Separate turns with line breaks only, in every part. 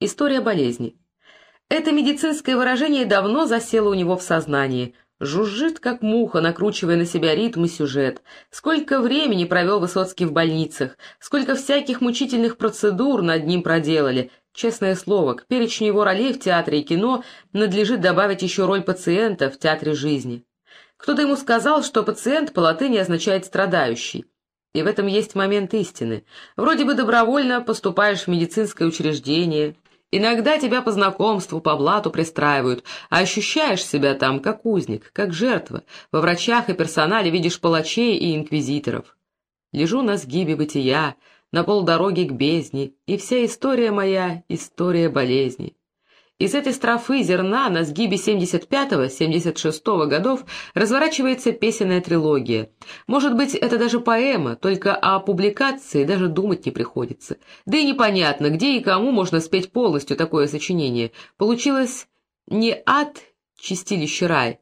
История болезни. Это медицинское выражение давно засело у него в сознании. Жужжит, как муха, накручивая на себя ритм и сюжет. Сколько времени провел Высоцкий в больницах, сколько всяких мучительных процедур над ним проделали. Честное слово, к перечню его ролей в театре и кино надлежит добавить еще роль пациента в театре жизни. Кто-то ему сказал, что пациент по латыни означает «страдающий». И в этом есть момент истины. Вроде бы добровольно поступаешь в медицинское учреждение, Иногда тебя по знакомству, по блату пристраивают, а ощущаешь себя там как узник, как жертва. Во врачах и персонале видишь палачей и инквизиторов. Лежу на сгибе бытия, на полдороги к бездне, и вся история моя — история болезни. Из этой строфы зерна на сгибе 75-76 годов разворачивается песенная трилогия. Может быть, это даже поэма, только о публикации даже думать не приходится. Да и непонятно, где и кому можно спеть полностью такое сочинение. Получилось не ад чистилище рай,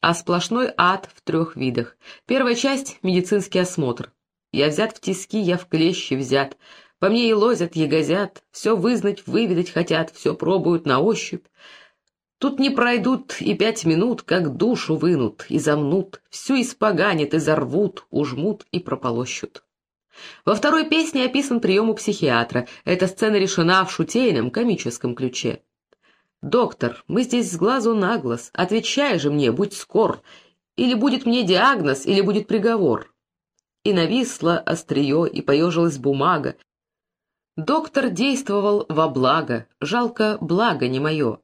а сплошной ад в трех видах. Первая часть — медицинский осмотр. Я взят в тиски, я в клещи взят. По мне и лозят, ягозят, все вызнать, выведать хотят, все пробуют на ощупь. Тут не пройдут и пять минут, как душу вынут и замнут, всю испоганят и зарвут, ужмут и прополощут. Во второй песне описан прием у психиатра. Эта сцена решена в шутейном, комическом ключе. «Доктор, мы здесь с глазу на глаз. Отвечай же мне, будь скор. Или будет мне диагноз, или будет приговор». И нависло острие, и поежилась бумага, Доктор действовал во благо, жалко, благо не мое.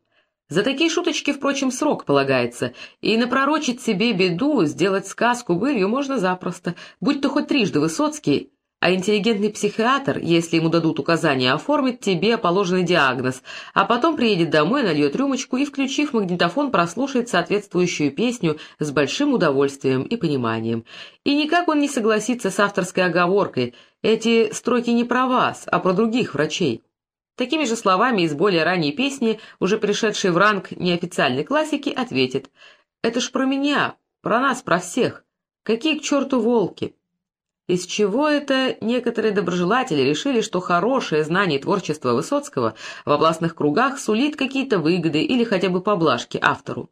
За такие шуточки, впрочем, срок полагается, и напророчить себе беду, сделать сказку былью можно запросто, будь то хоть трижды Высоцкий, а интеллигентный психиатр, если ему дадут указания, оформит тебе положенный диагноз, а потом приедет домой, нальет рюмочку и, включив магнитофон, прослушает соответствующую песню с большим удовольствием и пониманием. И никак он не согласится с авторской оговоркой – эти строки не про вас, а про других врачей. Такими же словами из более ранней песни, уже пришедшей в ранг неофициальной классики, ответит «Это ж про меня, про нас, про всех. Какие к черту волки?» Из чего это некоторые доброжелатели решили, что хорошее знание творчества Высоцкого в областных кругах сулит какие-то выгоды или хотя бы поблажки автору?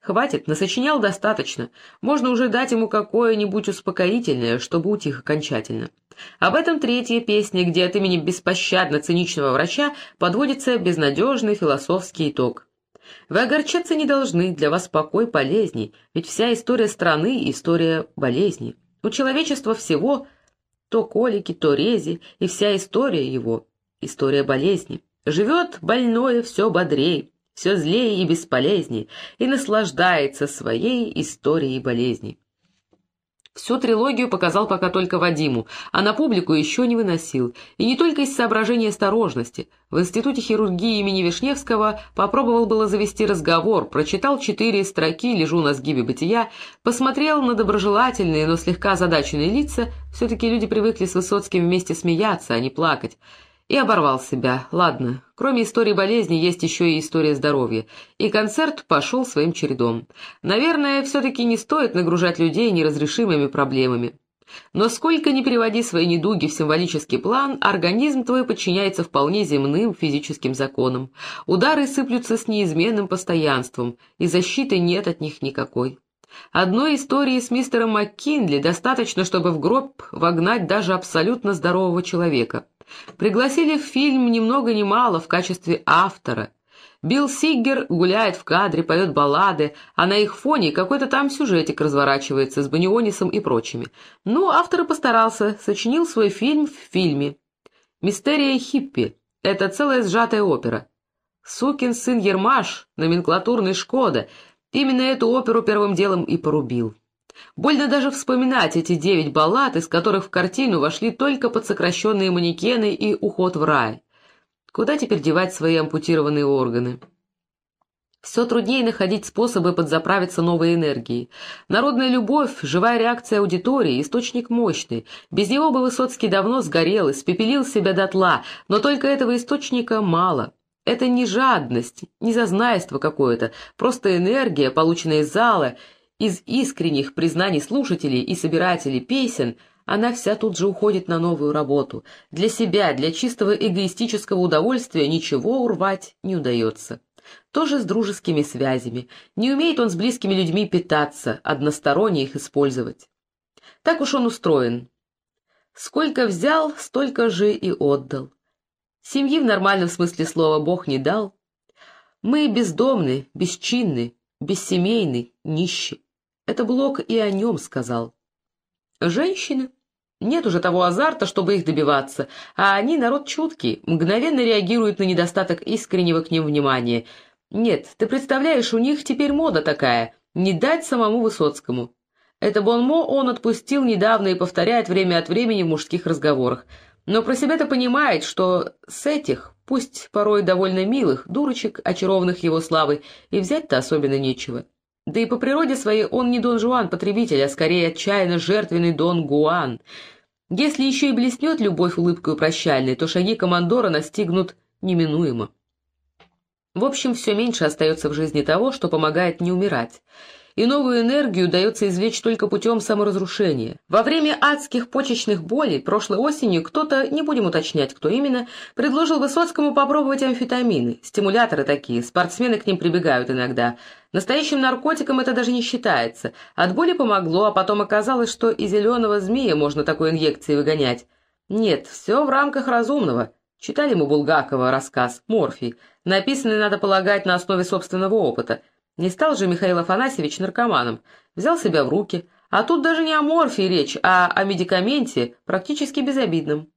Хватит, насочинял достаточно, можно уже дать ему какое-нибудь успокоительное, чтобы утих окончательно. Об этом третья песня, где от имени беспощадно циничного врача подводится безнадежный философский итог. Вы огорчаться не должны, для вас покой полезней, ведь вся история страны — история болезней. У человечества всего то колики, то рези, и вся история его — история болезни. Живет больное все бодрей, все злее и бесполезней, и наслаждается своей историей болезней. Всю трилогию показал пока только Вадиму, а на публику еще не выносил. И не только из соображения осторожности. В Институте хирургии имени Вишневского попробовал было завести разговор, прочитал четыре строки «Лежу на сгибе бытия», посмотрел на доброжелательные, но слегка озадаченные лица, все-таки люди привыкли с Высоцким вместе смеяться, а не плакать, и оборвал себя. Ладно, кроме истории болезни есть еще и история здоровья. И концерт пошел своим чередом. Наверное, все-таки не стоит нагружать людей неразрешимыми проблемами. Но сколько ни переводи свои недуги в символический план, организм твой подчиняется вполне земным физическим законам. Удары сыплются с неизменным постоянством, и защиты нет от них никакой. Одной истории с мистером МакКинли достаточно, чтобы в гроб вогнать даже абсолютно здорового человека. Пригласили в фильм ни много ни мало в качестве автора. Билл Сиггер гуляет в кадре, поет баллады, а на их фоне какой-то там сюжетик разворачивается с Банионисом и прочими. Ну, автор и постарался, сочинил свой фильм в фильме. «Мистерия хиппи» — это целая сжатая опера. «Сукин сын Ермаш», номенклатурный «Шкода», именно эту оперу первым делом и порубил. Больно даже вспоминать эти девять баллад, из которых в картину вошли только подсокращенные манекены и уход в рай. Куда теперь девать свои ампутированные органы? Все труднее находить способы подзаправиться новой энергией. Народная любовь, живая реакция аудитории, источник мощный. Без него бы Высоцкий давно сгорел, испепелил себя дотла, но только этого источника мало. Это не жадность, не зазнайство какое-то, просто энергия, полученная из зала, из искренних признаний слушателей и собирателей песен, она вся тут же уходит на новую работу. Для себя, для чистого эгоистического удовольствия ничего урвать не удается. Тоже с дружескими связями. Не умеет он с близкими людьми питаться, односторонне их использовать. Так уж он устроен. Сколько взял, столько же и отдал. Семьи в нормальном смысле слова Бог не дал. Мы бездомны, бесчинны, бессемейны, нищи. Это Блок и о нем сказал. Женщины? Нет уже того азарта, чтобы их добиваться, а они народ чуткий, мгновенно реагируют на недостаток искреннего к ним внимания. Нет, ты представляешь, у них теперь мода такая — не дать самому Высоцкому. Это бонмо он отпустил недавно и повторяет время от времени в мужских разговорах. Но про себя-то понимает, что с этих, пусть порой довольно милых, дурочек, очарованных его славой, и взять-то особенно нечего. Да и по природе своей он не Дон Жуан потребитель, а скорее отчаянно жертвенный Дон Гуан. Если еще и блеснет любовь улыбкой прощальной, то шаги командора настигнут неминуемо. В общем, все меньше остается в жизни того, что помогает не умирать и новую энергию удается извлечь только путем саморазрушения. Во время адских почечных болей прошлой осенью кто-то, не будем уточнять, кто именно, предложил Высоцкому попробовать амфетамины, стимуляторы такие, спортсмены к ним прибегают иногда. Настоящим наркотиком это даже не считается. От боли помогло, а потом оказалось, что и зеленого змея можно такой инъекцией выгонять. Нет, все в рамках разумного. Читали мы Булгакова рассказ «Морфий», написанный, надо полагать, на основе собственного опыта – не стал же Михаил Афанасьевич наркоманом, взял себя в руки, а тут даже не о морфии речь, а о медикаменте, практически безобидном.